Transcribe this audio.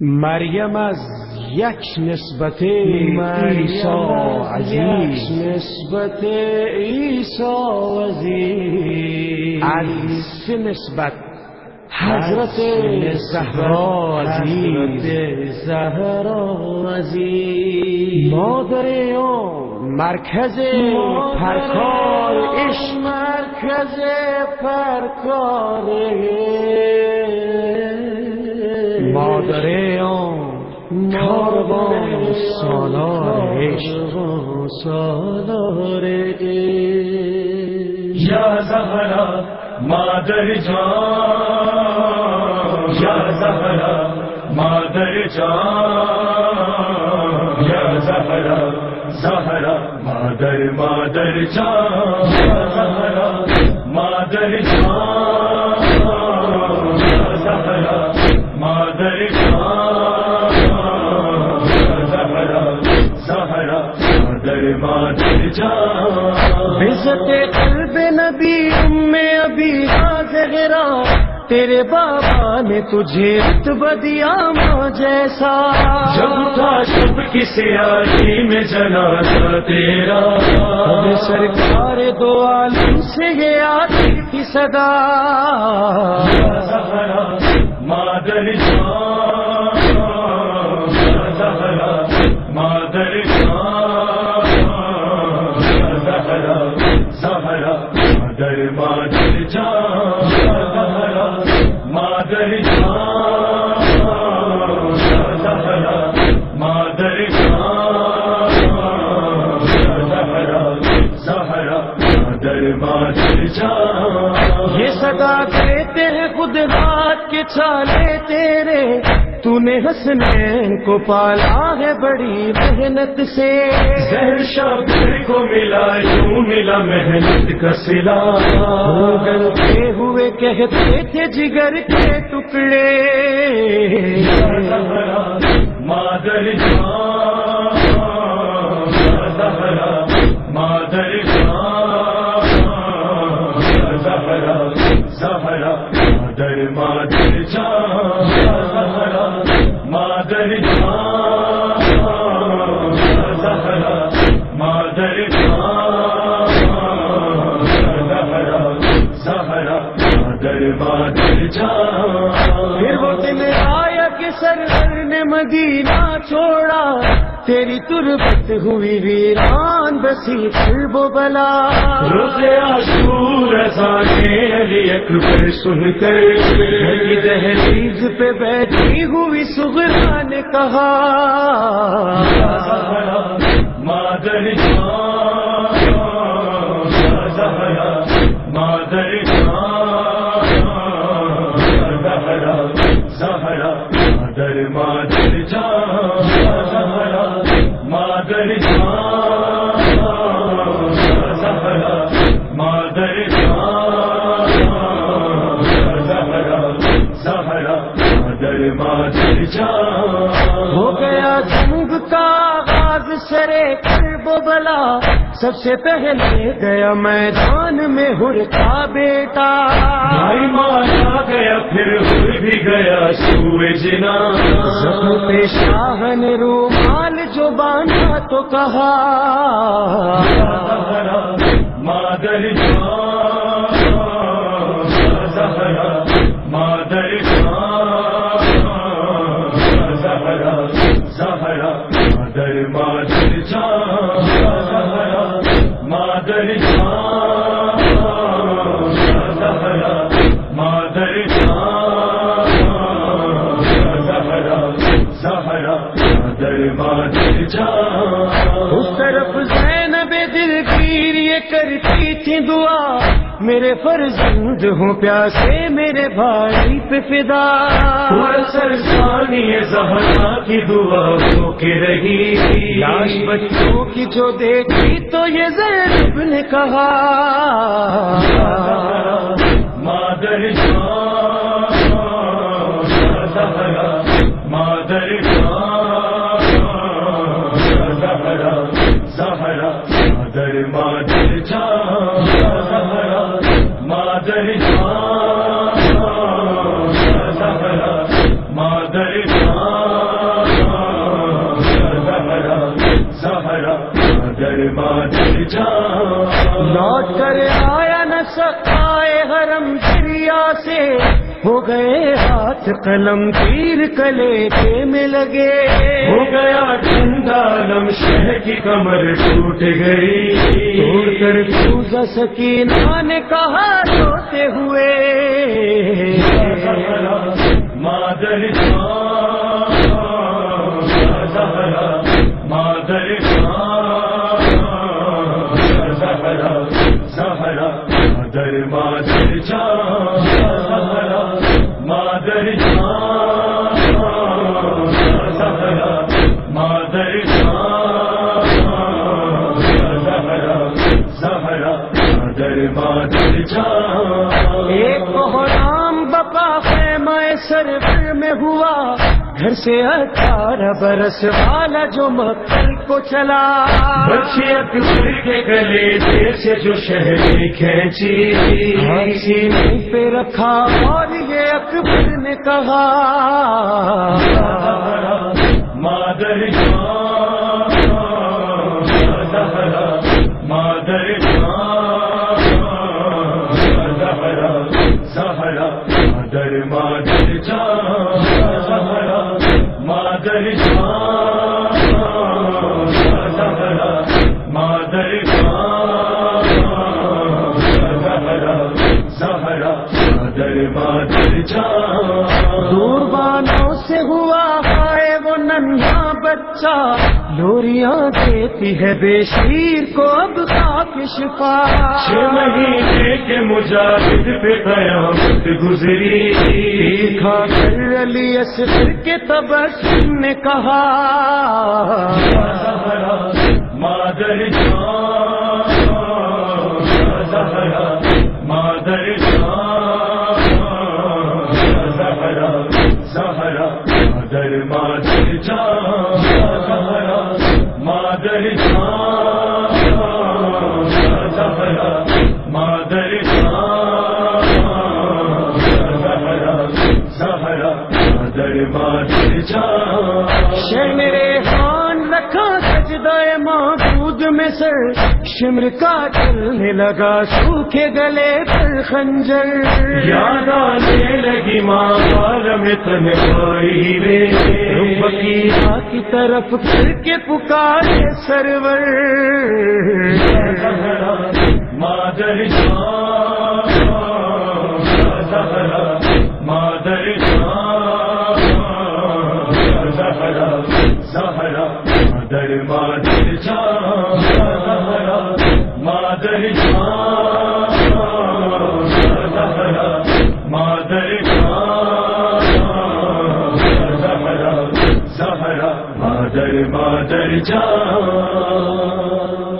مریم از یک نسبت عیسی عزیز. نسبت عیسی عزیز. از سه نسبت حضرت زهرا عزیز. زهرا عزیز. مادر آن مرکز پرکار عشق. مرکز پرکار مادر آن کاروان سالار عشق سالار یا زهرا مادر جان یا زهرا مادر جان یا زهرا زهرا مادر مادر جان یا زهرا مادر جان عزت قلب نبی ام ابھی غرا تیرے بابا نے تجھے رتبہ دیا ماں جیسا۔ جب تھا شب کی سیاسی میں جنازہ تیرا۔ اب سرکار دو عالم سے یہ آتی تھی صدا۔ زہرا مادر جان۔ مادر مادر جان یہ صدا دیتے ہیں خود رات کے چھالے تیرے۔ تو نے حسنین کو پالا ہے بڑی محنت سے۔ زہر کو ملا یوں ملا محنت کا سلا۔ گلتے ہوئے کہتے تھے جگر کے ٹکڑے۔ مادر جان۔ مادر مادر زہرا مادر زہرا مادر زہرا مادر مادر جان پھر وہ دن آیا کہ سرور نے مدینہ چھوڑا تیری تربت ہوئی ویران بسی قلب و بلا۔ روزے ازانے علی اکبر سن کر دہلیز پہ بیٹھی ہوئی سغرا نے کہا مادر جان ہو گیا جنگ کا آغاز سرے و بلا۔ سب سے پہلے گیا میدان میں ہر کا بیٹا۔ بھائی مارا گیا پھر ہو بھی گیا سورج زخم پہ شاہ نے رومال جو باندھا تو کہا۔ مادر جان مادر مادر جان مادر جان مادر جان زہرا مادر مادر جان اس طرف زینب یہ کرتی تھی دعا۔ میرے فرزند ہوں پیاسے میرے بھائی پہ فدا۔ سرسانی زہرا کی دعا ہو کے رہی۔ لاش بچوں کی جو دیکھی تو یہ زینب نے کہا۔ مادر جان جان۔ لوٹ کر آیا نہ سکائے حرم دریا سے۔ ہو گئے ہاتھ قلم تیر کلے پہ میں لگے۔ ہو گیا ٹھنڈا لم شہ کی کمر ٹوٹ گئی۔ توڑ کر سوزا سکینہ نے کہا روتے ہوئے۔ مادر جان۔ زہرا ایک بحرام بپا خیمہ سرور میں ہوا۔ گھر سے اٹھارہ برس والا جو مکل کو چلا۔ بچے اکبر کے گلے دیر سے جو شہر کھینچی۔ منہ پہ رکھا اور یہ اکبر نے کہا۔ مادر مادر مادر جہرا مادر جہرا مادر جہرا زہرا مادر مادر جہاں دور بانوں سے ہوا ہائے ننھا بچہ۔ لوریاں دیتی ہے بے شیر کو اب خاک شفا چھ مہینے کے مجاہد پہ قیامت گزری۔ کھا کر علی اصغر کے تبسم نے کہا۔ مادر جان۔ مادر جان۔ زہرا زہرا مادر مادر۔ مادر جان شمر خان رکھا سجدہ محبود میں سر شمر کا چلنے لگا سوکھے گلے پر خنجر۔ یاد آنے لگی ماں عالم تنہائی رے کی طرف پھر کے پکارے سرور۔ مادر جان۔ زہرا زہرا مادر مادر جا زہرا مادر جان زہرا مادر جان زہرا زہرا مادر مادر جان